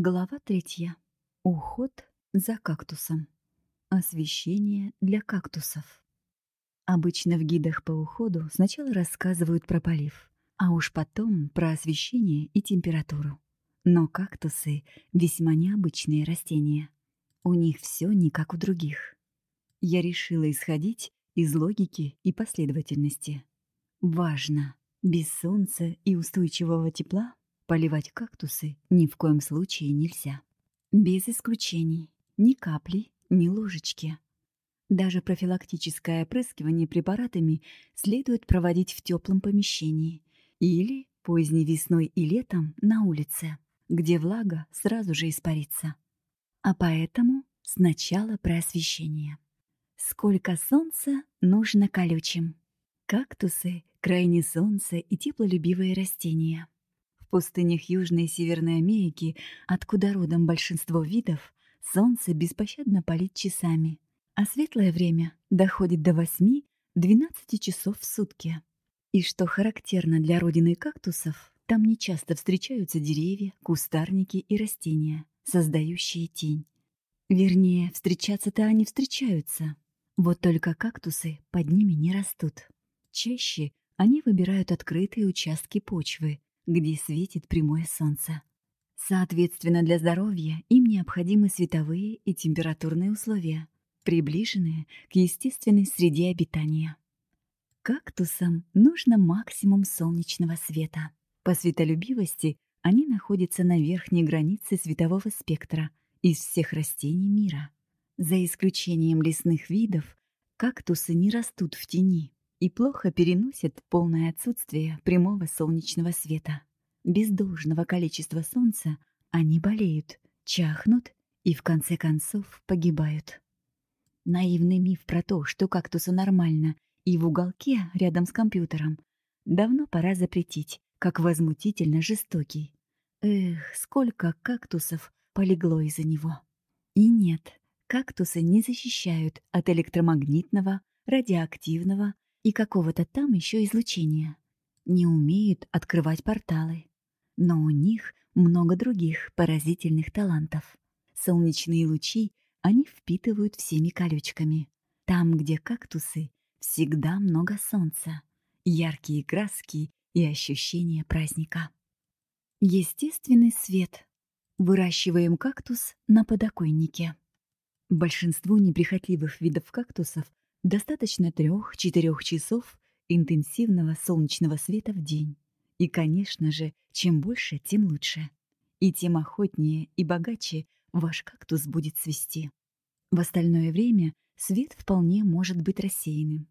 Глава третья. Уход за кактусом. Освещение для кактусов. Обычно в гидах по уходу сначала рассказывают про полив, а уж потом про освещение и температуру. Но кактусы — весьма необычные растения. У них все не как у других. Я решила исходить из логики и последовательности. Важно, без солнца и устойчивого тепла Поливать кактусы ни в коем случае нельзя. Без исключений. Ни капли, ни ложечки. Даже профилактическое опрыскивание препаратами следует проводить в теплом помещении или поздней весной и летом на улице, где влага сразу же испарится. А поэтому сначала про освещение. Сколько солнца нужно колючим? Кактусы – крайне солнце и теплолюбивые растения. В пустынях Южной и Северной Америки, откуда родом большинство видов, солнце беспощадно палит часами, а светлое время доходит до 8-12 часов в сутки. И что характерно для родины кактусов, там нечасто встречаются деревья, кустарники и растения, создающие тень. Вернее, встречаться-то они встречаются. Вот только кактусы под ними не растут. Чаще они выбирают открытые участки почвы, где светит прямое солнце. Соответственно, для здоровья им необходимы световые и температурные условия, приближенные к естественной среде обитания. Кактусам нужно максимум солнечного света. По светолюбивости они находятся на верхней границе светового спектра из всех растений мира. За исключением лесных видов, кактусы не растут в тени, и плохо переносят полное отсутствие прямого солнечного света. Без должного количества солнца они болеют, чахнут и в конце концов погибают. Наивный миф про то, что кактусу нормально и в уголке рядом с компьютером, давно пора запретить, как возмутительно жестокий. Эх, сколько кактусов полегло из-за него. И нет, кактусы не защищают от электромагнитного, радиоактивного и какого-то там еще излучения. Не умеют открывать порталы. Но у них много других поразительных талантов. Солнечные лучи они впитывают всеми колючками. Там, где кактусы, всегда много солнца, яркие краски и ощущение праздника. Естественный свет. Выращиваем кактус на подоконнике. Большинству неприхотливых видов кактусов Достаточно трех-четырех часов интенсивного солнечного света в день. И, конечно же, чем больше, тем лучше. И тем охотнее и богаче ваш кактус будет цвести. В остальное время свет вполне может быть рассеянным.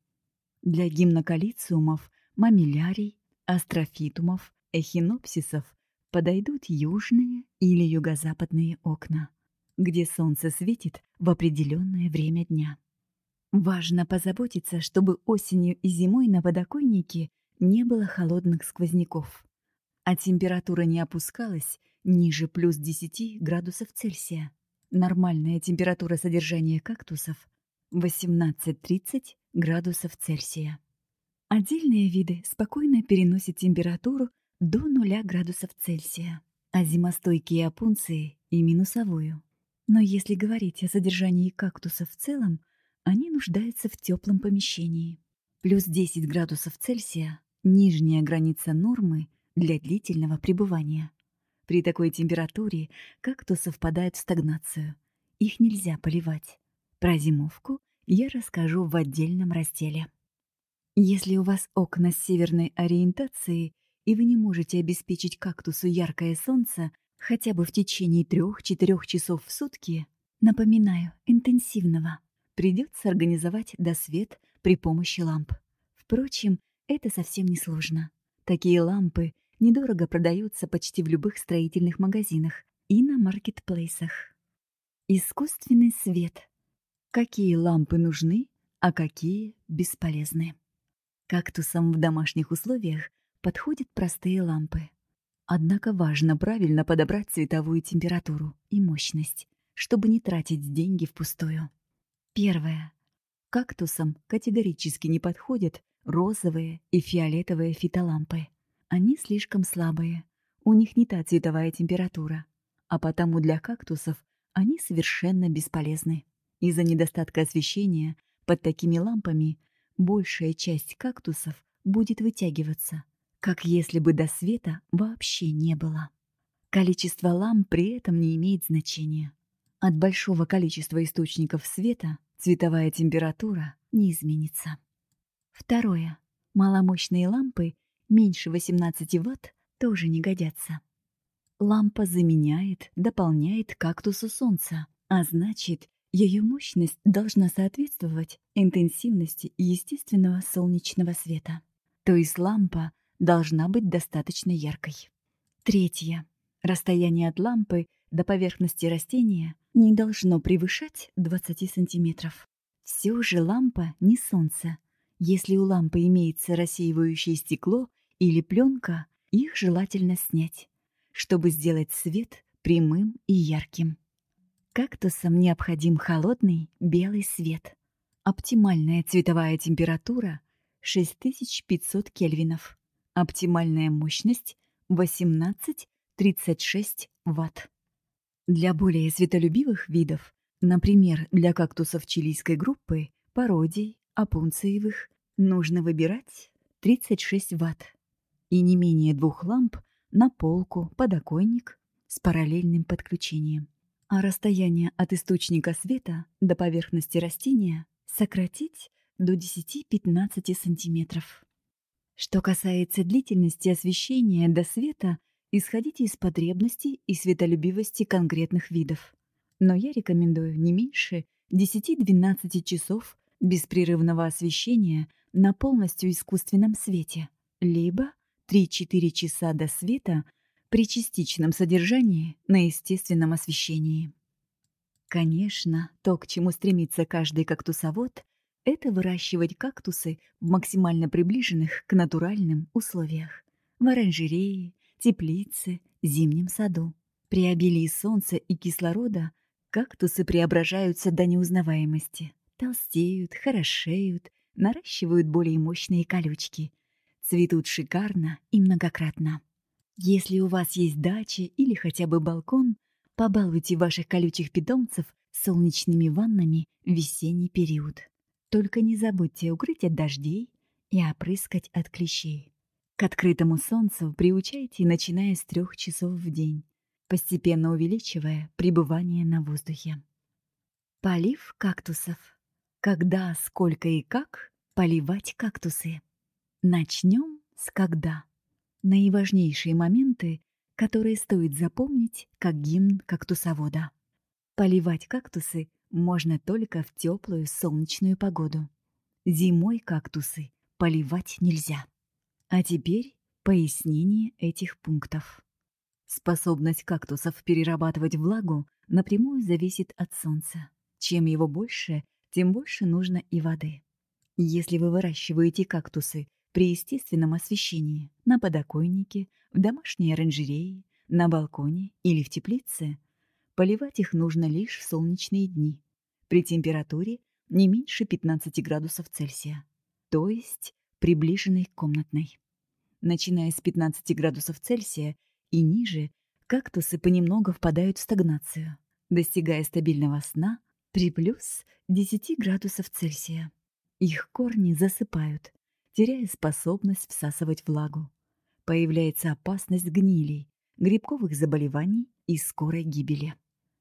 Для гимнокалициумов, мамилярий, астрофитумов, эхинопсисов подойдут южные или юго-западные окна, где солнце светит в определенное время дня. Важно позаботиться, чтобы осенью и зимой на подоконнике не было холодных сквозняков, а температура не опускалась ниже плюс 10 градусов Цельсия. Нормальная температура содержания кактусов 18-30 градусов Цельсия. Отдельные виды спокойно переносят температуру до 0 градусов Цельсия, а зимостойкие опунции и минусовую. Но если говорить о содержании кактусов в целом, они нуждаются в теплом помещении. Плюс 10 градусов Цельсия – нижняя граница нормы для длительного пребывания. При такой температуре кактусы впадают в стагнацию. Их нельзя поливать. Про зимовку я расскажу в отдельном разделе. Если у вас окна с северной ориентацией и вы не можете обеспечить кактусу яркое солнце хотя бы в течение 3-4 часов в сутки, напоминаю, интенсивного – придется организовать досвет при помощи ламп. Впрочем, это совсем не сложно. Такие лампы недорого продаются почти в любых строительных магазинах и на маркетплейсах. Искусственный свет. Какие лампы нужны, а какие бесполезны. Кактусам в домашних условиях подходят простые лампы. Однако важно правильно подобрать цветовую температуру и мощность, чтобы не тратить деньги впустую. Первое. Кактусам категорически не подходят розовые и фиолетовые фитолампы. Они слишком слабые, у них не та цветовая температура. а потому для кактусов они совершенно бесполезны. Из-за недостатка освещения под такими лампами большая часть кактусов будет вытягиваться, как если бы до света вообще не было. Количество ламп при этом не имеет значения. От большого количества источников света цветовая температура не изменится. Второе. Маломощные лампы меньше 18 Вт тоже не годятся. Лампа заменяет, дополняет кактусу солнца, а значит, ее мощность должна соответствовать интенсивности естественного солнечного света. То есть лампа должна быть достаточно яркой. Третье. Расстояние от лампы до поверхности растения не должно превышать 20 сантиметров. Все же лампа не солнце. Если у лампы имеется рассеивающее стекло или пленка, их желательно снять, чтобы сделать свет прямым и ярким. Кактусам необходим холодный белый свет. Оптимальная цветовая температура 6500 кельвинов. Оптимальная мощность 18-36 Вт. Для более светолюбивых видов, например, для кактусов чилийской группы, пародий, опунциевых, нужно выбирать 36 Вт и не менее двух ламп на полку, подоконник с параллельным подключением а расстояние от источника света до поверхности растения сократить до 10-15 сантиметров. Что касается длительности освещения до света, исходите из потребностей и светолюбивости конкретных видов. Но я рекомендую не меньше 10-12 часов беспрерывного освещения на полностью искусственном свете, либо 3-4 часа до света при частичном содержании на естественном освещении. Конечно, то, к чему стремится каждый кактусовод, это выращивать кактусы в максимально приближенных к натуральным условиях. В оранжерее, теплице, зимнем саду. При обилии солнца и кислорода кактусы преображаются до неузнаваемости. Толстеют, хорошеют, наращивают более мощные колючки. Цветут шикарно и многократно. Если у вас есть дача или хотя бы балкон, побалуйте ваших колючих питомцев солнечными ваннами в весенний период. Только не забудьте укрыть от дождей и опрыскать от клещей. К открытому солнцу приучайте, начиная с трех часов в день, постепенно увеличивая пребывание на воздухе. Полив кактусов. Когда, сколько и как поливать кактусы? Начнем с когда наиважнейшие моменты, которые стоит запомнить как гимн кактусовода. Поливать кактусы можно только в теплую солнечную погоду. Зимой кактусы поливать нельзя. А теперь пояснение этих пунктов. Способность кактусов перерабатывать влагу напрямую зависит от солнца. Чем его больше, тем больше нужно и воды. Если вы выращиваете кактусы при естественном освещении, на подоконнике, в домашней оранжерее, на балконе или в теплице, поливать их нужно лишь в солнечные дни, при температуре не меньше 15 градусов Цельсия, то есть приближенной комнатной. Начиная с 15 градусов Цельсия и ниже, кактусы понемногу впадают в стагнацию, достигая стабильного сна при плюс 10 градусов Цельсия. Их корни засыпают, теряя способность всасывать влагу. Появляется опасность гнилей, грибковых заболеваний и скорой гибели.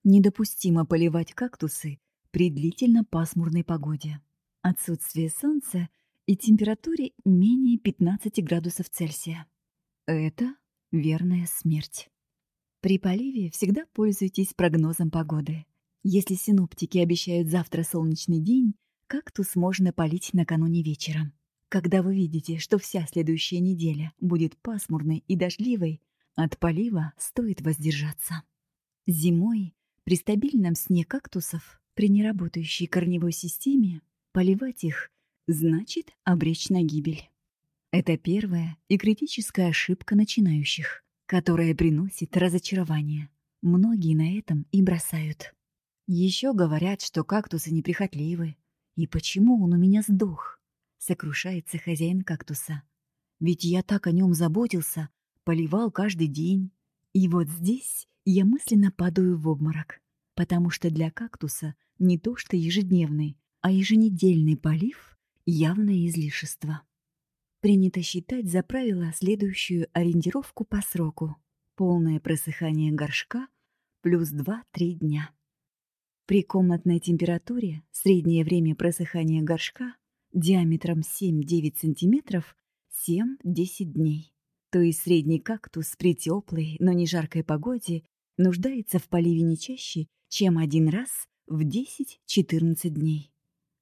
Недопустимо поливать кактусы при длительно пасмурной погоде. Отсутствие солнца и температуре менее 15 градусов Цельсия. Это верная смерть. При поливе всегда пользуйтесь прогнозом погоды. Если синоптики обещают завтра солнечный день, кактус можно полить накануне вечером. Когда вы видите, что вся следующая неделя будет пасмурной и дождливой, от полива стоит воздержаться. Зимой при стабильном сне кактусов, при неработающей корневой системе, поливать их значит обречь на гибель. Это первая и критическая ошибка начинающих, которая приносит разочарование. Многие на этом и бросают. Еще говорят, что кактусы неприхотливы. И почему он у меня сдох? сокрушается хозяин кактуса. Ведь я так о нем заботился, поливал каждый день. И вот здесь я мысленно падаю в обморок, потому что для кактуса не то что ежедневный, а еженедельный полив – явное излишество. Принято считать за правило следующую ориентировку по сроку. Полное просыхание горшка плюс 2-3 дня. При комнатной температуре среднее время просыхания горшка диаметром 7-9 см 7-10 дней. То есть средний кактус при теплой, но не жаркой погоде нуждается в поливе не чаще, чем один раз в 10-14 дней.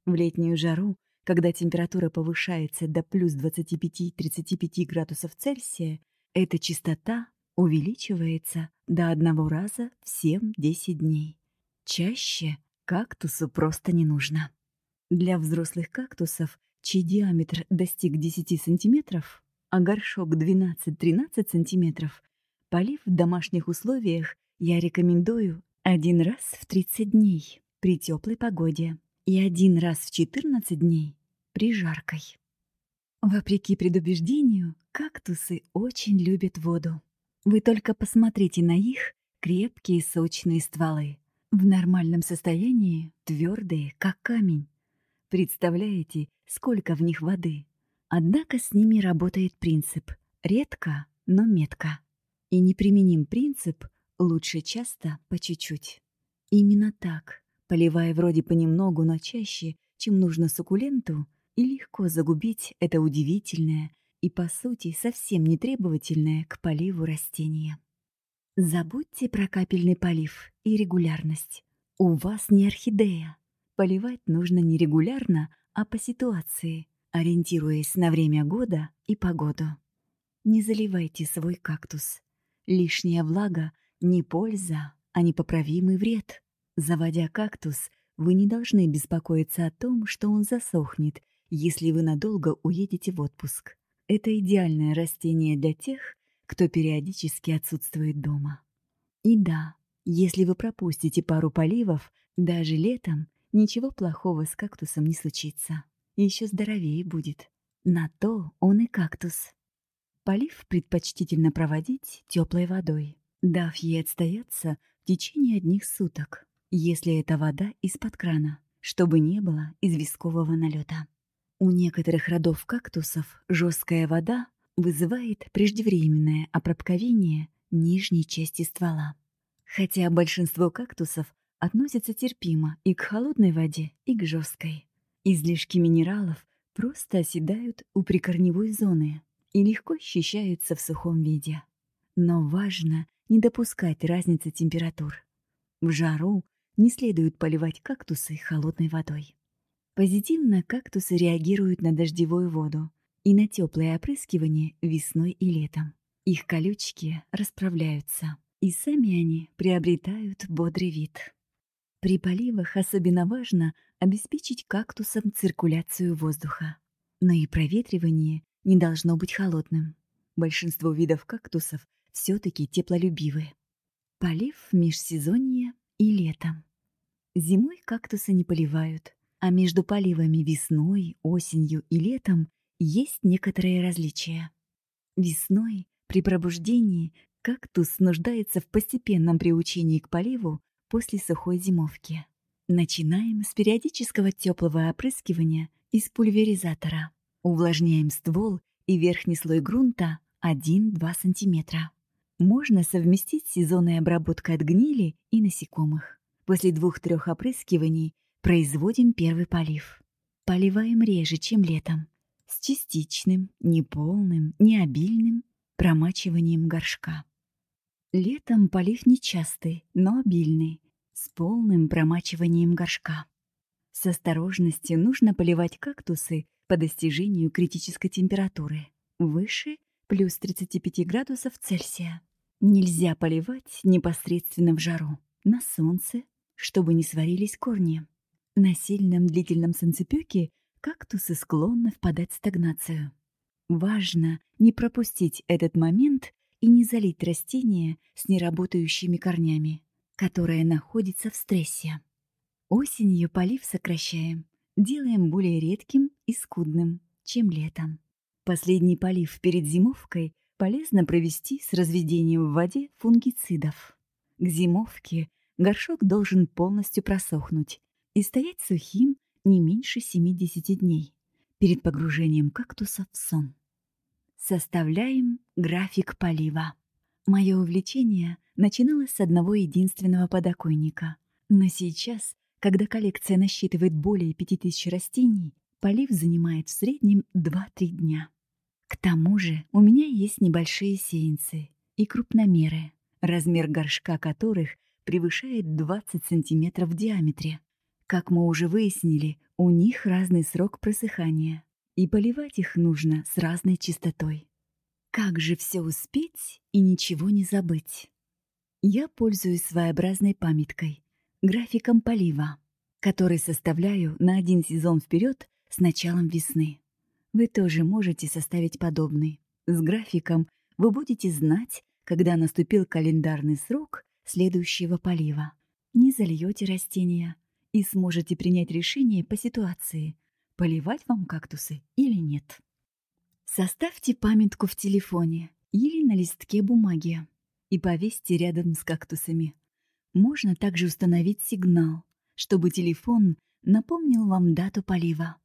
В летнюю жару, когда температура повышается до плюс 25-35 градусов Цельсия, эта частота увеличивается до одного раза в 7-10 дней. Чаще кактусу просто не нужно. Для взрослых кактусов, чей диаметр достиг 10 сантиметров, а горшок 12-13 сантиметров, полив в домашних условиях я рекомендую один раз в 30 дней при теплой погоде и один раз в 14 дней при жаркой. Вопреки предубеждению, кактусы очень любят воду. Вы только посмотрите на их крепкие сочные стволы. В нормальном состоянии твердые, как камень. Представляете, сколько в них воды? Однако с ними работает принцип «редко, но метко». И неприменим принцип «лучше часто, по чуть-чуть». Именно так, поливая вроде понемногу, но чаще, чем нужно суккуленту, и легко загубить это удивительное и, по сути, совсем не требовательное к поливу растения. Забудьте про капельный полив и регулярность. У вас не орхидея. Поливать нужно не регулярно, а по ситуации, ориентируясь на время года и погоду. Не заливайте свой кактус. Лишняя влага — не польза, а непоправимый вред. Заводя кактус, вы не должны беспокоиться о том, что он засохнет, если вы надолго уедете в отпуск. Это идеальное растение для тех, кто периодически отсутствует дома. И да, если вы пропустите пару поливов, даже летом, ничего плохого с кактусом не случится. Еще здоровее будет. На то он и кактус. Полив предпочтительно проводить теплой водой, дав ей отстояться в течение одних суток, если это вода из-под крана, чтобы не было известкового налета. У некоторых родов кактусов жесткая вода вызывает преждевременное опробковение нижней части ствола. Хотя большинство кактусов относятся терпимо и к холодной воде, и к жесткой. Излишки минералов просто оседают у прикорневой зоны и легко ощущаются в сухом виде. Но важно не допускать разницы температур. В жару не следует поливать кактусы холодной водой. Позитивно кактусы реагируют на дождевую воду, и на теплое опрыскивание весной и летом. Их колючки расправляются, и сами они приобретают бодрый вид. При поливах особенно важно обеспечить кактусам циркуляцию воздуха. Но и проветривание не должно быть холодным. Большинство видов кактусов все-таки теплолюбивы. Полив межсезонье и летом. Зимой кактусы не поливают, а между поливами весной, осенью и летом есть некоторые различия. Весной, при пробуждении, кактус нуждается в постепенном приучении к поливу после сухой зимовки. Начинаем с периодического теплого опрыскивания из пульверизатора. Увлажняем ствол и верхний слой грунта 1-2 см. Можно совместить сезонной обработкой от гнили и насекомых. После двух-трех опрыскиваний производим первый полив. Поливаем реже, чем летом, с частичным, неполным, необильным промачиванием горшка. Летом полив нечастый, но обильный, с полным промачиванием горшка. С осторожностью нужно поливать кактусы по достижению критической температуры, выше плюс 35 градусов Цельсия. Нельзя поливать непосредственно в жару, на солнце, чтобы не сварились корни. На сильном длительном солнцепёке кактусы склонны впадать в стагнацию. Важно не пропустить этот момент и не залить растение с неработающими корнями, которое находится в стрессе. Осенью полив сокращаем, делаем более редким и скудным, чем летом. Последний полив перед зимовкой полезно провести с разведением в воде фунгицидов. К зимовке горшок должен полностью просохнуть и стоять сухим не меньше 70 дней перед погружением кактуса в сон. Составляем график полива. Мое увлечение начиналось с одного единственного подоконника. Но сейчас, когда коллекция насчитывает более 5000 растений, полив занимает в среднем 2-3 дня. К тому же у меня есть небольшие сеянцы и крупномеры, размер горшка которых превышает 20 сантиметров в диаметре. Как мы уже выяснили, у них разный срок просыхания, и поливать их нужно с разной частотой. Как же все успеть и ничего не забыть? Я пользуюсь своеобразной памяткой, графиком полива, который составляю на один сезон вперед с началом весны. Вы тоже можете составить подобный. С графиком вы будете знать, когда наступил календарный срок следующего полива. Не зальете растения и сможете принять решение по ситуации, поливать вам кактусы или нет. Составьте памятку в телефоне или на листке бумаги и повесьте рядом с кактусами. Можно также установить сигнал, чтобы телефон напомнил вам дату полива.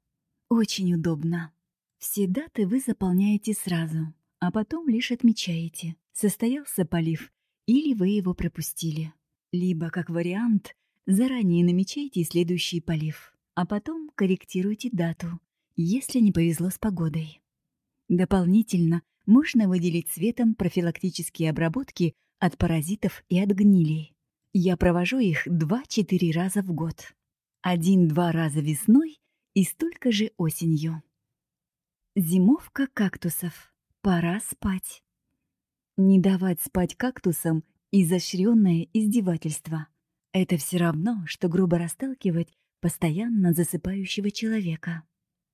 Очень удобно. Все даты вы заполняете сразу, а потом лишь отмечаете, состоялся полив или вы его пропустили. Либо, как вариант, заранее намечайте следующий полив, а потом корректируйте дату, если не повезло с погодой. Дополнительно можно выделить цветом профилактические обработки от паразитов и от гнилей. Я провожу их 2-4 раза в год. Один-два раза весной и столько же осенью. Зимовка кактусов. Пора спать. Не давать спать кактусам – изощренное издевательство. Это все равно, что грубо расталкивать постоянно засыпающего человека.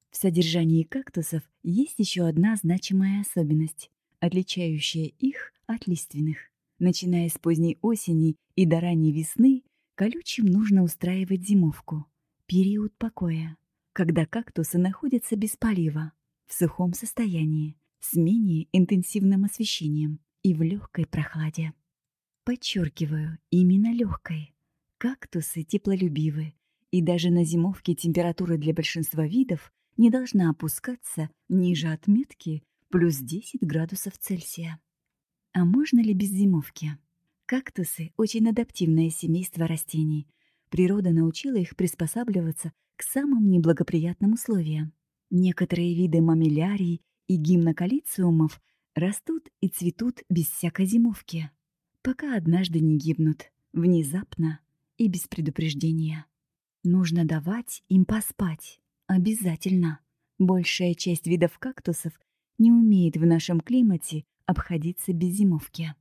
В содержании кактусов есть еще одна значимая особенность, отличающая их от лиственных. Начиная с поздней осени и до ранней весны, колючим нужно устраивать зимовку, период покоя, когда кактусы находятся без полива, в сухом состоянии, с менее интенсивным освещением и в легкой прохладе. Подчеркиваю, именно легкой. Кактусы теплолюбивы, и даже на зимовке температура для большинства видов не должна опускаться ниже отметки плюс 10 градусов Цельсия. А можно ли без зимовки? Кактусы – очень адаптивное семейство растений. Природа научила их приспосабливаться к самым неблагоприятным условиям. Некоторые виды мамилярий и гимнокалициумов растут и цветут без всякой зимовки, пока однажды не гибнут, внезапно и без предупреждения. Нужно давать им поспать, Обязательно. Большая часть видов кактусов не умеет в нашем климате обходиться без зимовки.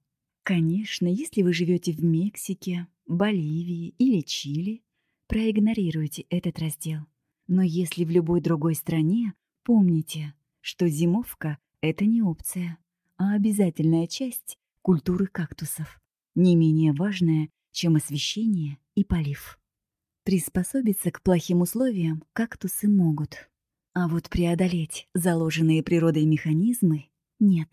Конечно, если вы живете в Мексике, Боливии или Чили, проигнорируйте этот раздел. Но если в любой другой стране, помните, что зимовка — это не опция, а обязательная часть культуры кактусов, не менее важная, чем освещение и полив. Приспособиться к плохим условиям кактусы могут. А вот преодолеть заложенные природой механизмы нет.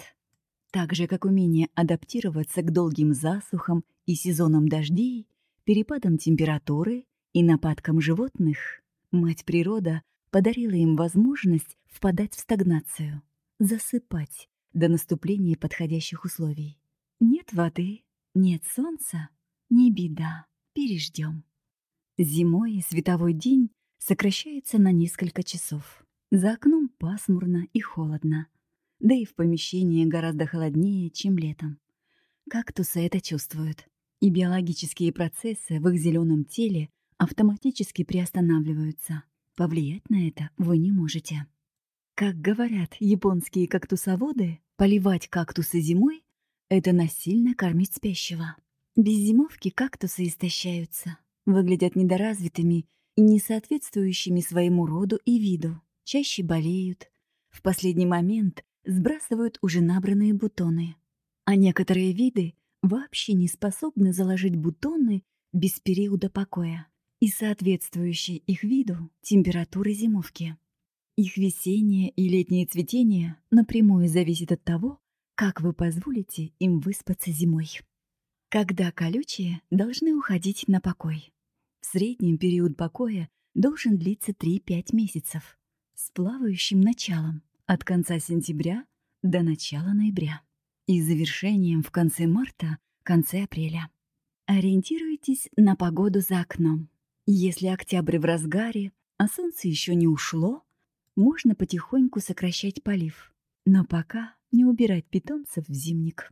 Так же, как умение адаптироваться к долгим засухам и сезонам дождей, перепадам температуры и нападкам животных, мать природа подарила им возможность впадать в стагнацию, засыпать до наступления подходящих условий. Нет воды, нет солнца, не беда, переждем. Зимой световой день сокращается на несколько часов. За окном пасмурно и холодно. Да и в помещении гораздо холоднее, чем летом. Кактусы это чувствуют. И биологические процессы в их зеленом теле автоматически приостанавливаются. Повлиять на это вы не можете. Как говорят японские кактусоводы, поливать кактусы зимой — это насильно кормить спящего. Без зимовки кактусы истощаются, выглядят недоразвитыми и не соответствующими своему роду и виду, чаще болеют, в последний момент сбрасывают уже набранные бутоны. А некоторые виды вообще не способны заложить бутоны без периода покоя и соответствующей их виду температуры зимовки. Их весеннее и летнее цветение напрямую зависит от того, как вы позволите им выспаться зимой. Когда колючие должны уходить на покой. В среднем период покоя должен длиться 3-5 месяцев с плавающим началом от конца сентября до начала ноября и завершением в конце марта, конце апреля. Ориентируйтесь на погоду за окном. Если октябрь в разгаре, а солнце еще не ушло, можно потихоньку сокращать полив, но пока не убирать питомцев в зимник.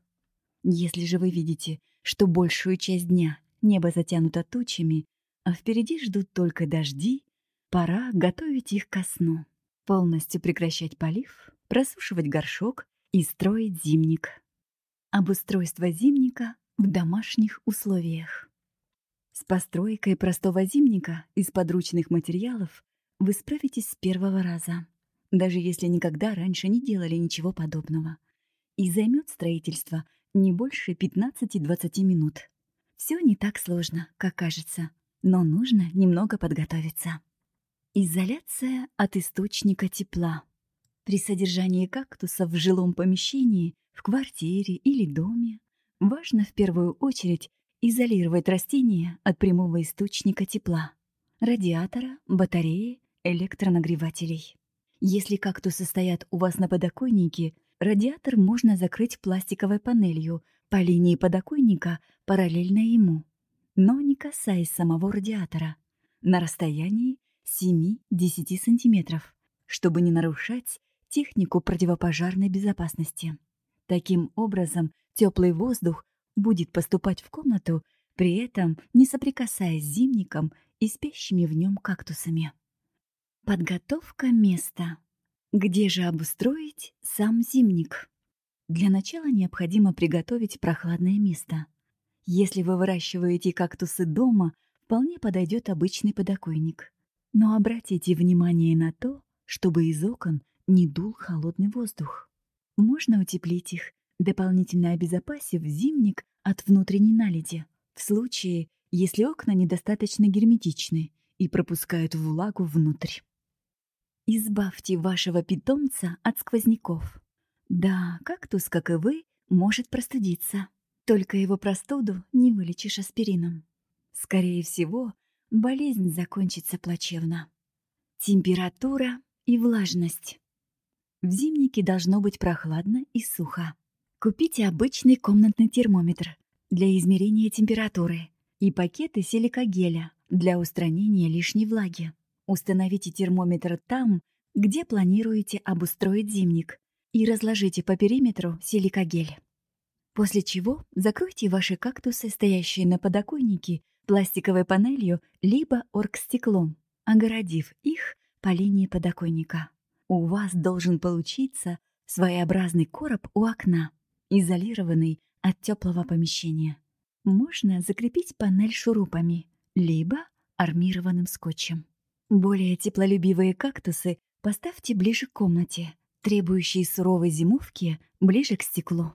Если же вы видите, что большую часть дня небо затянуто тучами, а впереди ждут только дожди, пора готовить их ко сну, полностью прекращать полив, просушивать горшок и строить зимник. Обустройство зимника в домашних условиях. С постройкой простого зимника из подручных материалов вы справитесь с первого раза, даже если никогда раньше не делали ничего подобного. И займет строительство не больше 15-20 минут. Все не так сложно, как кажется, но нужно немного подготовиться. Изоляция от источника тепла. При содержании кактусов в жилом помещении, в квартире или доме важно в первую очередь изолировать растения от прямого источника тепла – радиатора, батареи электронагревателей. Если кактусы стоят у вас на подоконнике, радиатор можно закрыть пластиковой панелью по линии подоконника параллельно ему, но не касаясь самого радиатора, на расстоянии 7-10 см, чтобы не нарушать технику противопожарной безопасности. Таким образом, теплый воздух будет поступать в комнату, при этом не соприкасаясь с зимником и спящими в нем кактусами. Подготовка места. Где же обустроить сам зимник? Для начала необходимо приготовить прохладное место. Если вы выращиваете кактусы дома, вполне подойдет обычный подоконник. Но обратите внимание на то, чтобы из окон не дул холодный воздух. Можно утеплить их, дополнительно обезопасив зимник от внутренней наледи, в случае, если окна недостаточно герметичны и пропускают влагу внутрь. Избавьте вашего питомца от сквозняков. Да, кактус, как и вы, может простудиться. Только его простуду не вылечишь аспирином. Скорее всего, болезнь закончится плачевно. Температура и влажность. В зимнике должно быть прохладно и сухо. Купите обычный комнатный термометр для измерения температуры и пакеты силикогеля для устранения лишней влаги. Установите термометр там, где планируете обустроить зимник, и разложите по периметру силикогель. После чего закройте ваши кактусы, стоящие на подоконнике, пластиковой панелью либо оргстеклом, огородив их по линии подоконника. У вас должен получиться своеобразный короб у окна, изолированный от теплого помещения. Можно закрепить панель шурупами, либо армированным скотчем. Более теплолюбивые кактусы поставьте ближе к комнате, требующие суровой зимовки ближе к стеклу.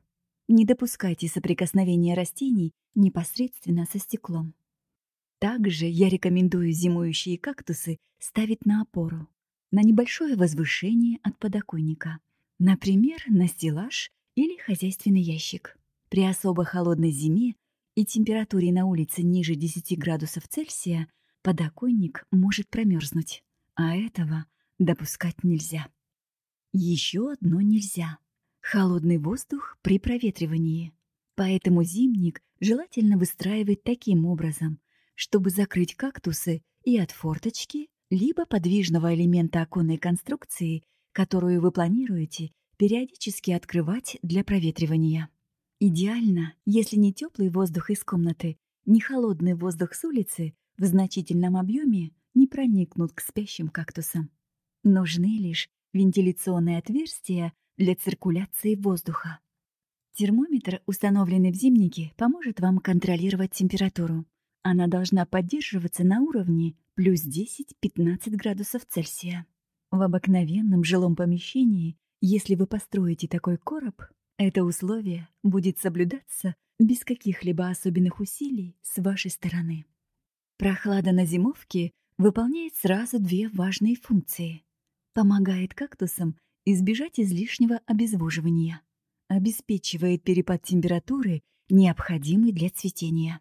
Не допускайте соприкосновения растений непосредственно со стеклом. Также я рекомендую зимующие кактусы ставить на опору, на небольшое возвышение от подоконника, например, на стеллаж или хозяйственный ящик. При особо холодной зиме и температуре на улице ниже 10 градусов Цельсия – подоконник может промерзнуть, а этого допускать нельзя. Еще одно нельзя – холодный воздух при проветривании. Поэтому зимник желательно выстраивать таким образом, чтобы закрыть кактусы и от форточки, либо подвижного элемента оконной конструкции, которую вы планируете периодически открывать для проветривания. Идеально, если не теплый воздух из комнаты, не холодный воздух с улицы в значительном объеме не проникнут к спящим кактусам. Нужны лишь вентиляционные отверстия для циркуляции воздуха. Термометр, установленный в зимнике, поможет вам контролировать температуру. Она должна поддерживаться на уровне плюс 10-15 градусов Цельсия. В обыкновенном жилом помещении, если вы построите такой короб, это условие будет соблюдаться без каких-либо особенных усилий с вашей стороны. Прохлада на зимовке выполняет сразу две важные функции. Помогает кактусам избежать излишнего обезвоживания, обеспечивает перепад температуры необходимый для цветения.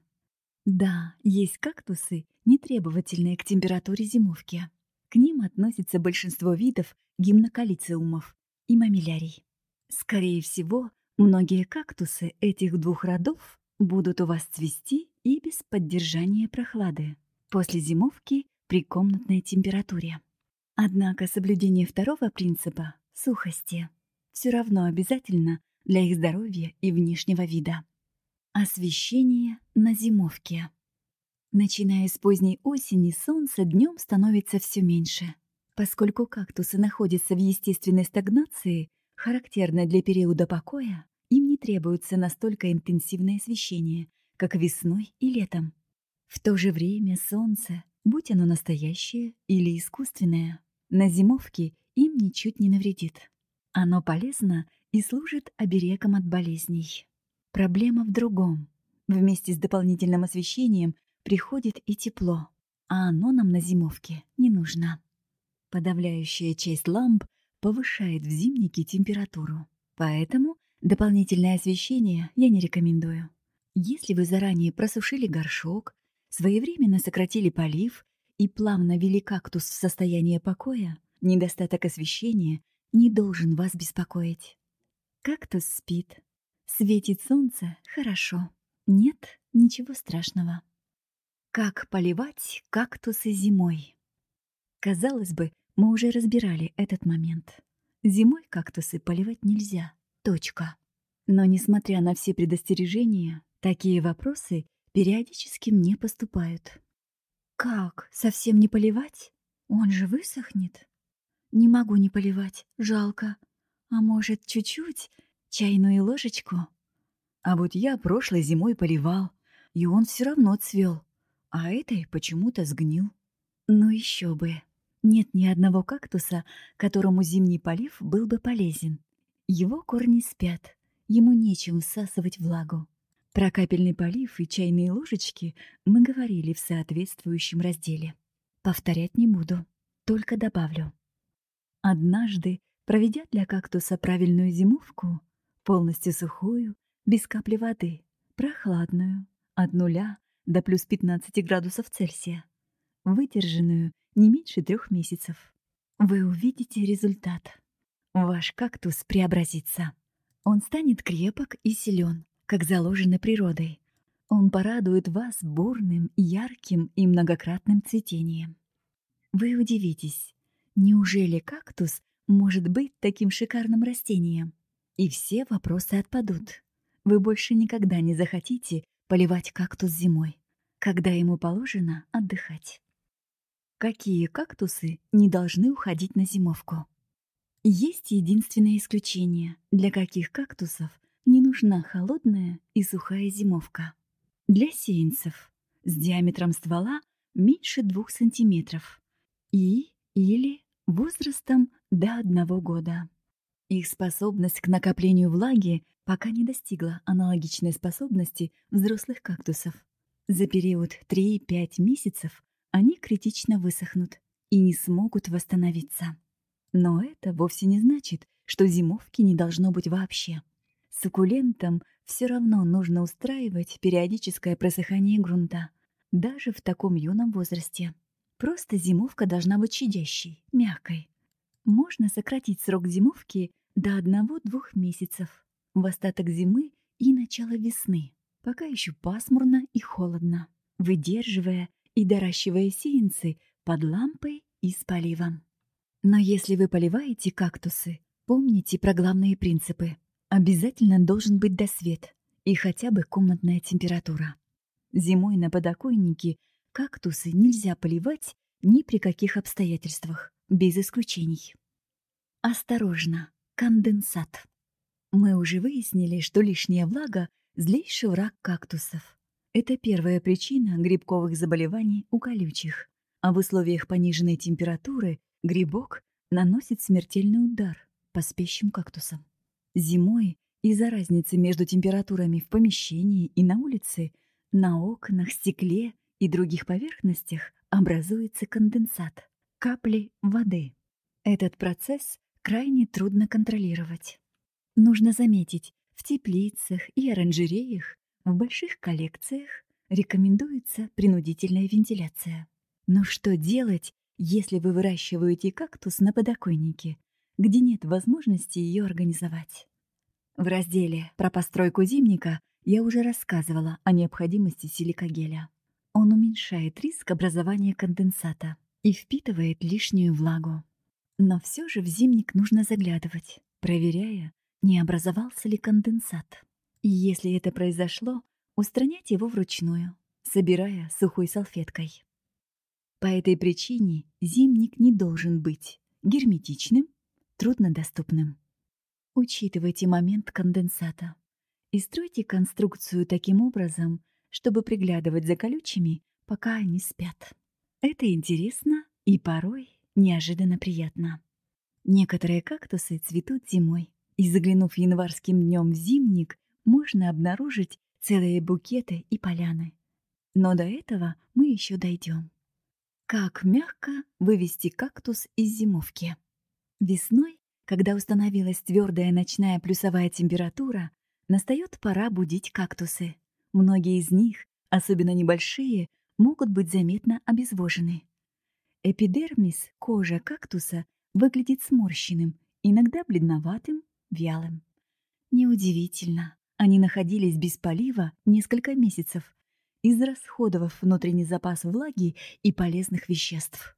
Да, есть кактусы, не требовательные к температуре зимовки. К ним относится большинство видов гимнокалициумов и мамилярий. Скорее всего, многие кактусы этих двух родов будут у вас цвести и без поддержания прохлады после зимовки при комнатной температуре. Однако соблюдение второго принципа — сухости — все равно обязательно для их здоровья и внешнего вида. Освещение на зимовке. Начиная с поздней осени солнце днем становится все меньше. Поскольку кактусы находятся в естественной стагнации, характерной для периода покоя, им не требуется настолько интенсивное освещение, как весной и летом. В то же время солнце, будь оно настоящее или искусственное, на зимовке им ничуть не навредит. Оно полезно и служит оберегом от болезней. Проблема в другом. Вместе с дополнительным освещением приходит и тепло, а оно нам на зимовке не нужно. Подавляющая часть ламп повышает в зимнике температуру, поэтому дополнительное освещение я не рекомендую. Если вы заранее просушили горшок, своевременно сократили полив и плавно вели кактус в состояние покоя, недостаток освещения не должен вас беспокоить. Кактус спит. Светит солнце — хорошо. Нет, ничего страшного. Как поливать кактусы зимой? Казалось бы, мы уже разбирали этот момент. Зимой кактусы поливать нельзя. Точка. Но несмотря на все предостережения, такие вопросы периодически мне поступают. Как? Совсем не поливать? Он же высохнет. Не могу не поливать, жалко. А может, чуть-чуть? Чайную ложечку? А вот я прошлой зимой поливал, и он все равно цвел а этой почему-то сгнил. Ну еще бы. Нет ни одного кактуса, которому зимний полив был бы полезен. Его корни спят, ему нечем всасывать влагу. Про капельный полив и чайные ложечки мы говорили в соответствующем разделе. Повторять не буду, только добавлю. Однажды, проведя для кактуса правильную зимовку, полностью сухую, без капли воды, прохладную, от нуля до плюс 15 градусов Цельсия, выдержанную не меньше трех месяцев. Вы увидите результат. Ваш кактус преобразится. Он станет крепок и силен, как заложено природой. Он порадует вас бурным, ярким и многократным цветением. Вы удивитесь, неужели кактус может быть таким шикарным растением? И все вопросы отпадут. Вы больше никогда не захотите поливать кактус зимой, когда ему положено отдыхать. Какие кактусы не должны уходить на зимовку? Есть единственное исключение, для каких кактусов не нужна холодная и сухая зимовка. Для сеянцев с диаметром ствола меньше 2 см и или возрастом до одного года. Их способность к накоплению влаги пока не достигла аналогичной способности взрослых кактусов. За период 3-5 месяцев они критично высохнут и не смогут восстановиться. Но это вовсе не значит, что зимовки не должно быть вообще. Суккулентам все равно нужно устраивать периодическое просыхание грунта, даже в таком юном возрасте. Просто зимовка должна быть щадящей, мягкой. Можно сократить срок зимовки до 1-2 месяцев в остаток зимы и начало весны, пока еще пасмурно и холодно, выдерживая и доращивая сеянцы под лампой и с поливом. Но если вы поливаете кактусы, помните про главные принципы. Обязательно должен быть досвет и хотя бы комнатная температура. Зимой на подоконнике кактусы нельзя поливать ни при каких обстоятельствах, без исключений. Осторожно, конденсат. Мы уже выяснили, что лишняя влага – злейший враг кактусов. Это первая причина грибковых заболеваний у колючих. А в условиях пониженной температуры грибок наносит смертельный удар по спящим кактусам. Зимой из-за разницы между температурами в помещении и на улице на окнах, стекле и других поверхностях образуется конденсат – капли воды. Этот процесс крайне трудно контролировать. Нужно заметить, в теплицах и оранжереях В больших коллекциях рекомендуется принудительная вентиляция. Но что делать, если вы выращиваете кактус на подоконнике, где нет возможности ее организовать? В разделе про постройку зимника я уже рассказывала о необходимости силикогеля. Он уменьшает риск образования конденсата и впитывает лишнюю влагу. Но все же в зимник нужно заглядывать, проверяя, не образовался ли конденсат. Если это произошло, устранять его вручную, собирая сухой салфеткой. По этой причине зимник не должен быть герметичным, труднодоступным. Учитывайте момент конденсата и стройте конструкцию таким образом, чтобы приглядывать за колючими, пока они спят. Это интересно и порой неожиданно приятно. Некоторые кактусы цветут зимой, и заглянув январским днем в зимник, можно обнаружить целые букеты и поляны. Но до этого мы еще дойдем. Как мягко вывести кактус из зимовки? Весной когда установилась твердая ночная плюсовая температура, настает пора будить кактусы. Многие из них, особенно небольшие, могут быть заметно обезвожены. Эпидермис, кожа кактуса, выглядит сморщенным, иногда бледноватым, вялым. Неудивительно, они находились без полива несколько месяцев, израсходовав внутренний запас влаги и полезных веществ.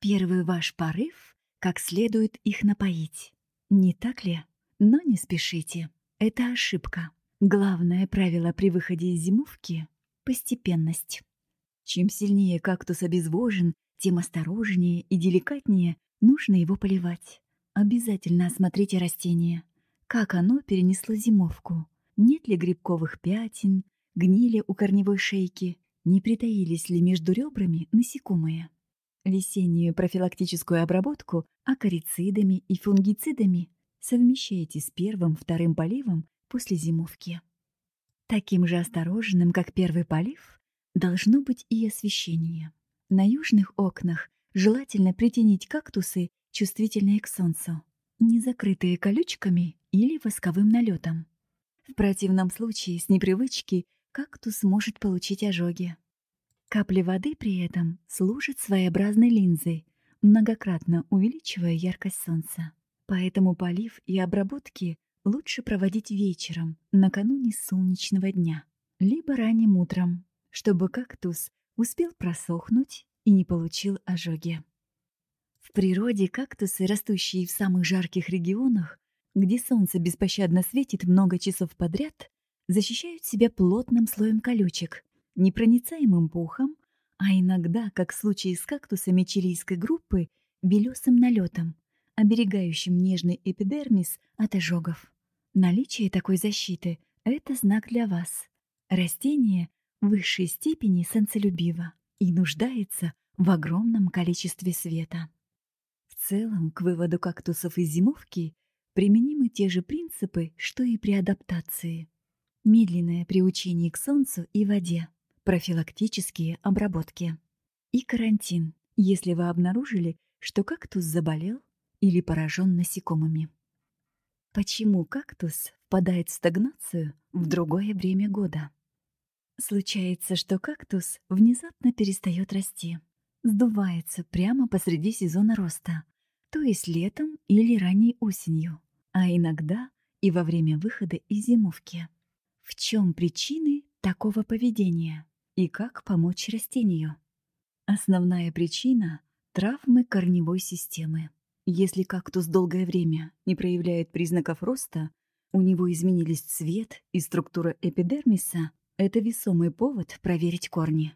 Первый ваш порыв как следует их напоить. Не так ли? Но не спешите. Это ошибка. Главное правило при выходе из зимовки — постепенность. Чем сильнее кактус обезвожен, тем осторожнее и деликатнее нужно его поливать. Обязательно осмотрите растение. Как оно перенесло зимовку? Нет ли грибковых пятен, гнили у корневой шейки? Не притаились ли между ребрами насекомые? Весеннюю профилактическую обработку акарицидами и фунгицидами совмещайте с первым-вторым поливом после зимовки. Таким же осторожным, как первый полив, должно быть и освещение. На южных окнах желательно притянить кактусы, чувствительные к солнцу, не закрытые колючками или восковым налетом. В противном случае с непривычки кактус может получить ожоги. Капли воды при этом служат своеобразной линзой, многократно увеличивая яркость солнца. Поэтому полив и обработки лучше проводить вечером, накануне солнечного дня, либо ранним утром, чтобы кактус успел просохнуть и не получил ожоги. В природе кактусы, растущие в самых жарких регионах, где солнце беспощадно светит много часов подряд, защищают себя плотным слоем колючек, непроницаемым пухом, а иногда, как в случае с кактусами чилийской группы, белесым налетом, оберегающим нежный эпидермис от ожогов. Наличие такой защиты — это знак для вас. Растение в высшей степени солнцелюбиво и нуждается в огромном количестве света. В целом, к выводу кактусов из зимовки применимы те же принципы, что и при адаптации. Медленное приучение к солнцу и воде, профилактические обработки и карантин, если вы обнаружили, что кактус заболел или поражен насекомыми. Почему кактус впадает в стагнацию в другое время года? Случается, что кактус внезапно перестает расти, сдувается прямо посреди сезона роста, то есть летом или ранней осенью, а иногда и во время выхода из зимовки. В чем причины такого поведения? и как помочь растению. Основная причина – травмы корневой системы. Если кактус долгое время не проявляет признаков роста, у него изменились цвет и структура эпидермиса, это весомый повод проверить корни.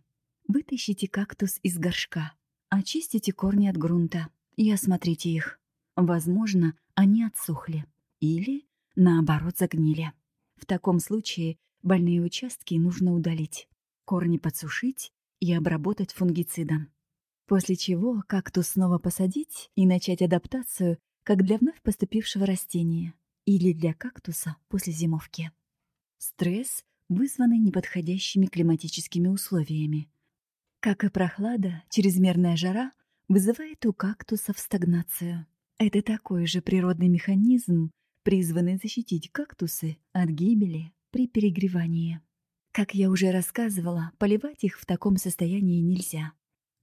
Вытащите кактус из горшка, очистите корни от грунта и осмотрите их. Возможно, они отсохли или, наоборот, загнили. В таком случае больные участки нужно удалить корни подсушить и обработать фунгицидом. После чего кактус снова посадить и начать адаптацию, как для вновь поступившего растения или для кактуса после зимовки. Стресс, вызванный неподходящими климатическими условиями. Как и прохлада, чрезмерная жара вызывает у кактусов стагнацию. Это такой же природный механизм, призванный защитить кактусы от гибели при перегревании. Как я уже рассказывала, поливать их в таком состоянии нельзя.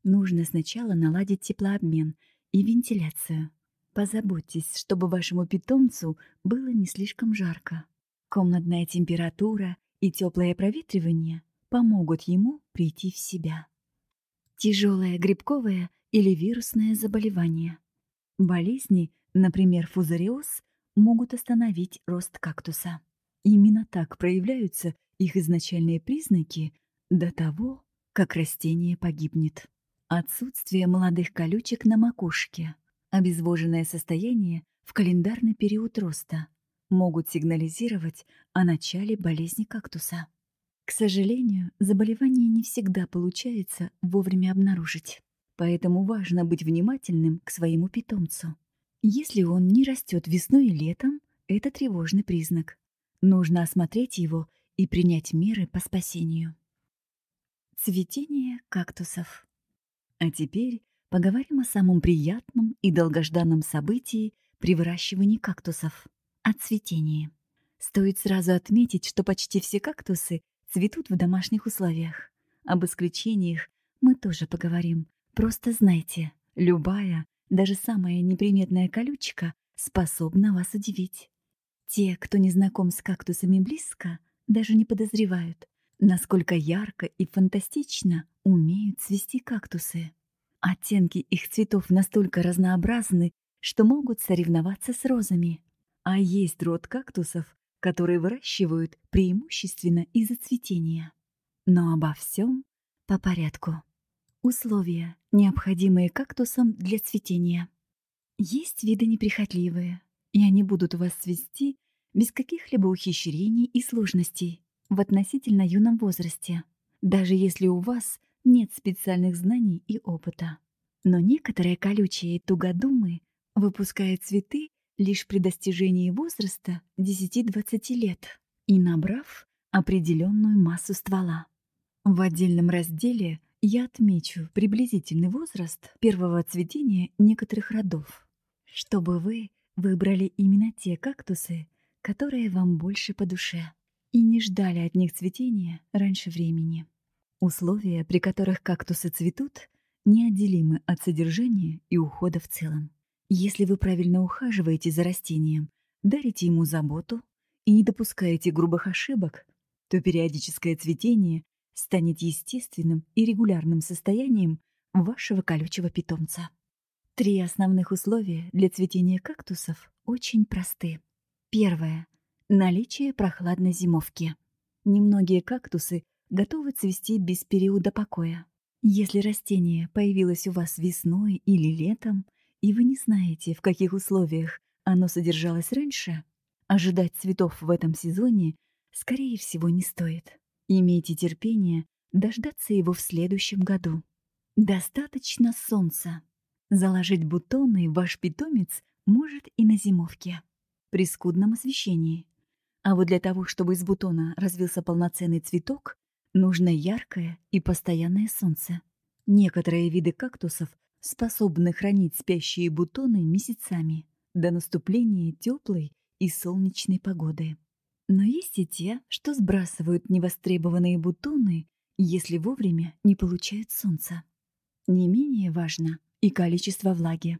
Нужно сначала наладить теплообмен и вентиляцию. Позаботьтесь, чтобы вашему питомцу было не слишком жарко. Комнатная температура и теплое проветривание помогут ему прийти в себя. Тяжелое грибковое или вирусное заболевание. Болезни, например, фузариоз, могут остановить рост кактуса. Именно так проявляются их изначальные признаки до того, как растение погибнет. Отсутствие молодых колючек на макушке, обезвоженное состояние в календарный период роста могут сигнализировать о начале болезни кактуса. К сожалению, заболевание не всегда получается вовремя обнаружить, поэтому важно быть внимательным к своему питомцу. Если он не растет весной и летом, это тревожный признак. Нужно осмотреть его и принять меры по спасению. Цветение кактусов. А теперь поговорим о самом приятном и долгожданном событии при выращивании кактусов – о цветении. Стоит сразу отметить, что почти все кактусы цветут в домашних условиях. Об исключениях мы тоже поговорим. Просто знайте, любая, даже самая неприметная колючка способна вас удивить. Те, кто не знаком с кактусами близко, даже не подозревают, насколько ярко и фантастично умеют цвести кактусы. Оттенки их цветов настолько разнообразны, что могут соревноваться с розами. А есть род кактусов, которые выращивают преимущественно из-за цветения. Но обо всем по порядку. Условия, необходимые кактусам для цветения. Есть виды неприхотливые, и они будут вас цвести без каких-либо ухищрений и сложностей в относительно юном возрасте, даже если у вас нет специальных знаний и опыта. Но некоторые колючие тугодумы выпускают цветы лишь при достижении возраста 10-20 лет и набрав определенную массу ствола. В отдельном разделе я отмечу приблизительный возраст первого цветения некоторых родов, чтобы вы выбрали именно те кактусы, которые вам больше по душе, и не ждали от них цветения раньше времени. Условия, при которых кактусы цветут, неотделимы от содержания и ухода в целом. Если вы правильно ухаживаете за растением, дарите ему заботу и не допускаете грубых ошибок, то периодическое цветение станет естественным и регулярным состоянием вашего колючего питомца. Три основных условия для цветения кактусов очень просты. Первое. Наличие прохладной зимовки. Немногие кактусы готовы цвести без периода покоя. Если растение появилось у вас весной или летом, и вы не знаете, в каких условиях оно содержалось раньше, ожидать цветов в этом сезоне, скорее всего, не стоит. Имейте терпение дождаться его в следующем году. Достаточно солнца. Заложить бутоны ваш питомец может и на зимовке при скудном освещении. А вот для того, чтобы из бутона развился полноценный цветок, нужно яркое и постоянное солнце. Некоторые виды кактусов способны хранить спящие бутоны месяцами до наступления теплой и солнечной погоды. Но есть и те, что сбрасывают невостребованные бутоны, если вовремя не получают солнца. Не менее важно и количество влаги.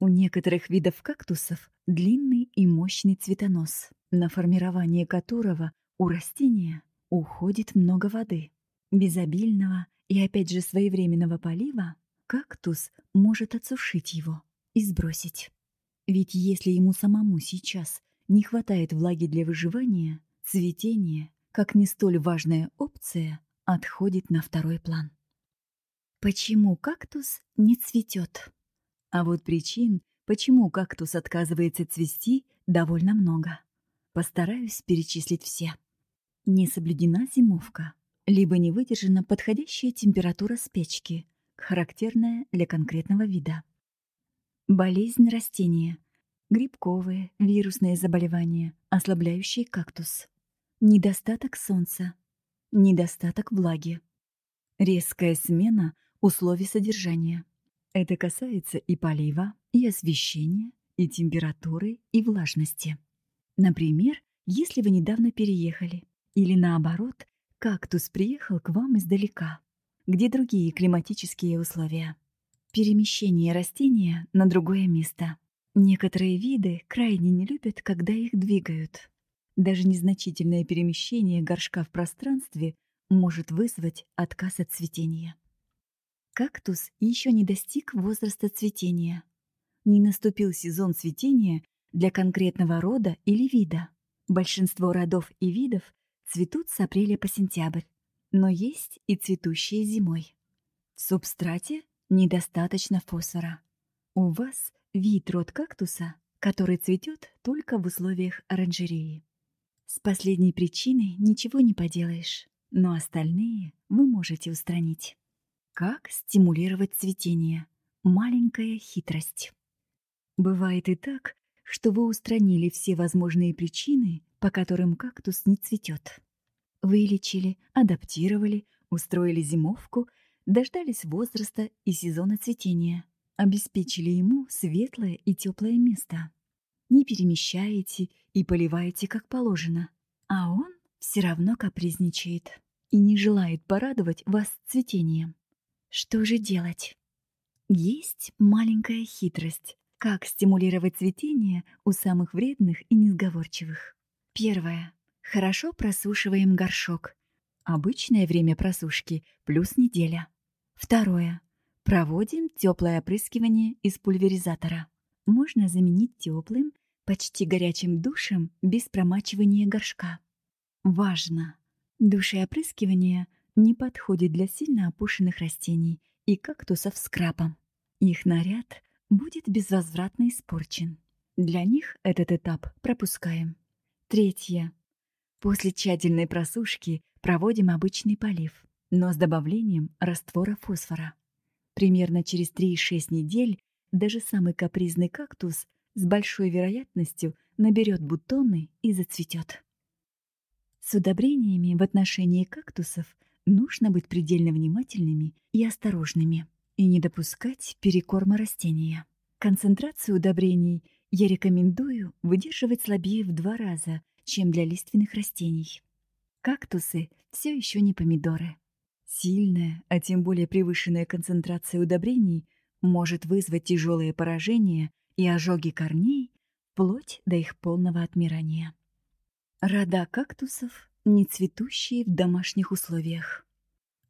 У некоторых видов кактусов длинный и мощный цветонос, на формирование которого у растения уходит много воды. Без обильного и опять же своевременного полива кактус может отсушить его и сбросить. Ведь если ему самому сейчас не хватает влаги для выживания, цветение, как не столь важная опция, отходит на второй план. Почему кактус не цветет? А вот причин, почему кактус отказывается цвести, довольно много. Постараюсь перечислить все. Не соблюдена зимовка, либо не выдержана подходящая температура спечки, характерная для конкретного вида. Болезнь растения. Грибковые, вирусные заболевания, ослабляющие кактус. Недостаток солнца. Недостаток влаги. Резкая смена условий содержания. Это касается и полива, и освещения, и температуры, и влажности. Например, если вы недавно переехали, или наоборот, Кактус приехал к вам издалека, где другие климатические условия. Перемещение растения на другое место. Некоторые виды крайне не любят, когда их двигают. Даже незначительное перемещение горшка в пространстве может вызвать отказ от цветения. Кактус еще не достиг возраста цветения. Не наступил сезон цветения для конкретного рода или вида. Большинство родов и видов цветут с апреля по сентябрь, но есть и цветущие зимой. В субстрате недостаточно фосфора. У вас вид род кактуса, который цветет только в условиях оранжереи. С последней причиной ничего не поделаешь, но остальные вы можете устранить. Как стимулировать цветение? Маленькая хитрость. Бывает и так, что вы устранили все возможные причины, по которым кактус не цветет. Вылечили, адаптировали, устроили зимовку, дождались возраста и сезона цветения, обеспечили ему светлое и теплое место не перемещаете и поливаете как положено. А он все равно капризничает и не желает порадовать вас цветением. Что же делать? Есть маленькая хитрость, как стимулировать цветение у самых вредных и несговорчивых. Первое. Хорошо просушиваем горшок. Обычное время просушки плюс неделя. Второе. Проводим теплое опрыскивание из пульверизатора. Можно заменить теплым почти горячим душем без промачивания горшка. Важно! Душеопрыскивание не подходит для сильно опушенных растений и кактусов с крапом. Их наряд будет безвозвратно испорчен. Для них этот этап пропускаем. Третье. После тщательной просушки проводим обычный полив, но с добавлением раствора фосфора. Примерно через 3-6 недель даже самый капризный кактус с большой вероятностью наберет бутоны и зацветет. С удобрениями в отношении кактусов нужно быть предельно внимательными и осторожными и не допускать перекорма растения. Концентрацию удобрений я рекомендую выдерживать слабее в два раза, чем для лиственных растений. Кактусы все еще не помидоры. Сильная, а тем более превышенная концентрация удобрений может вызвать тяжелое поражение и ожоги корней вплоть до их полного отмирания. Рода кактусов, не цветущие в домашних условиях.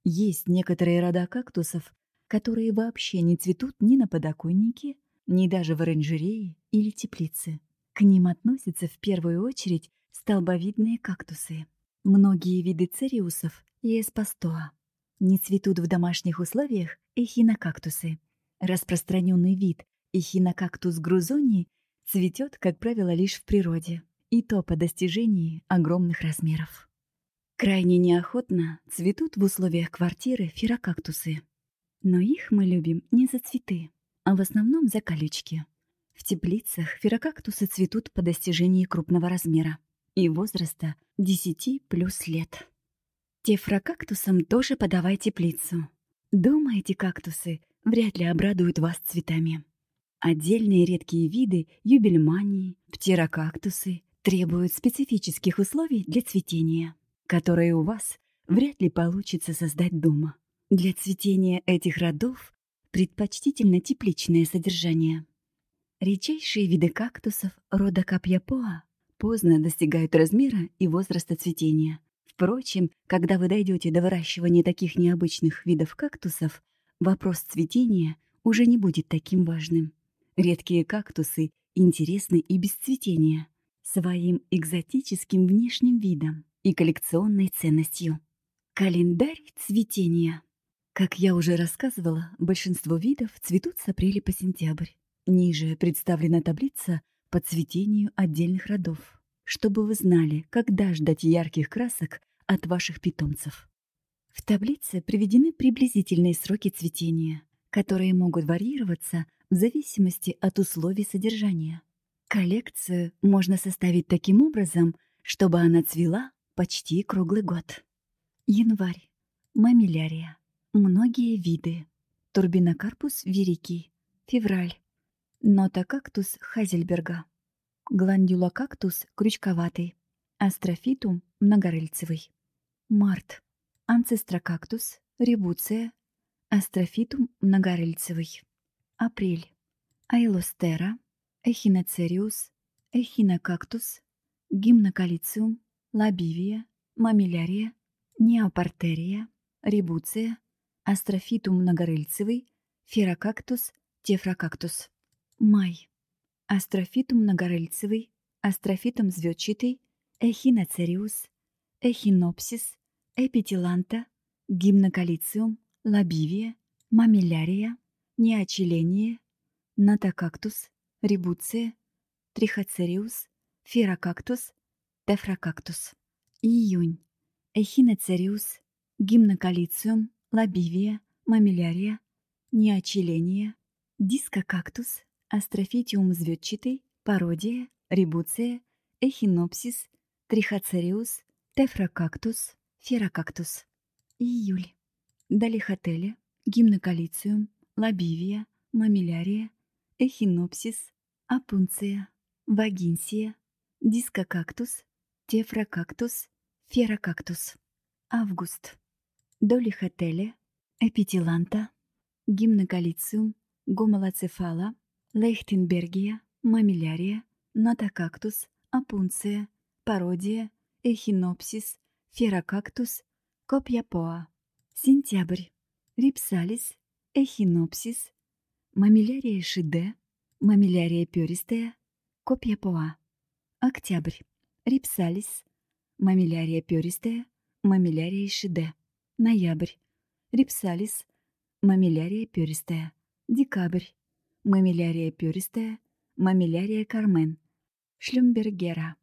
Есть некоторые рода кактусов, которые вообще не цветут ни на подоконнике, ни даже в оранжерее или теплице. К ним относятся в первую очередь столбовидные кактусы. Многие виды цериусов и эспастоа. Не цветут в домашних условиях эхинокактусы. Распространенный вид Эхинокактус грузони цветет, как правило, лишь в природе, и то по достижении огромных размеров. Крайне неохотно цветут в условиях квартиры ферокактусы. Но их мы любим не за цветы, а в основном за колючки. В теплицах ферокактусы цветут по достижении крупного размера и возраста 10 плюс лет. Тефрокактусам тоже подавай теплицу. Дома эти кактусы вряд ли обрадуют вас цветами. Отдельные редкие виды юбельмании, птерокактусы требуют специфических условий для цветения, которые у вас вряд ли получится создать дома. Для цветения этих родов предпочтительно тепличное содержание. Редчайшие виды кактусов рода капьяпоа поздно достигают размера и возраста цветения. Впрочем, когда вы дойдете до выращивания таких необычных видов кактусов, вопрос цветения уже не будет таким важным. Редкие кактусы интересны и без цветения, своим экзотическим внешним видом и коллекционной ценностью. Календарь цветения. Как я уже рассказывала, большинство видов цветут с апреля по сентябрь. Ниже представлена таблица по цветению отдельных родов, чтобы вы знали, когда ждать ярких красок от ваших питомцев. В таблице приведены приблизительные сроки цветения, которые могут варьироваться в зависимости от условий содержания. Коллекцию можно составить таким образом, чтобы она цвела почти круглый год. Январь. Маммиллярия. Многие виды. Турбиникарпус верикий. Февраль. Нотокактус Хазельберга. Гландуликактус крючковатый. Астрофитум многорыльцевый. Март. Анцистрокактус, ребуция, астрофитум многорыльцевый. Апрель. Айлостера, эхиноцериус, эхинокактус, гимнокалициум, лобивия, маммиллярия, неопартерия, ребуция, астрофитум многорыльцевый, ферокактус, тефрокактус. Май. Астрофитум многорыльцевый, астрофитум звездчатый, эхиноцериус, эхинопсис, эпителанта, гимнокалициум, лабивия, мамилярия, неочеление, натокактус, ребуция, трихоцериус, ферокактус, тефрокактус. Июнь. Эхиноцериус, гимнокалициум, лабивия, мамилярия, неочеление, дискокактус, астрофитиум звездчатый, пародия, ребуция, эхинопсис, трихоцериус, тефрокактус, ферокактус. Июль. Далихотеля, гимнокалициум, лабивия, мамилярия, эхинопсис, апунция, вагинсия, дискокактус, тефрокактус, ферокактус. Август. Долихотеля, эпитиланта, гимнокалициум, гомолоцефала, лейхтенбергия, мамилярия, натокактус, апунция, пародия, эхинопсис, ферокактус, копьяпоа. Сентябрь. Рипсалис, эхинопсис, мамилярия шиде, мамилярия перистая, копьяпоа. Октябрь. Рипсалис, мамилярия перистая, мамилярия шиде. Ноябрь. Рипсалис, мамилярия перистая. Декабрь. Мамилярия перистая, мамилярия кармен. Шлюмбергера.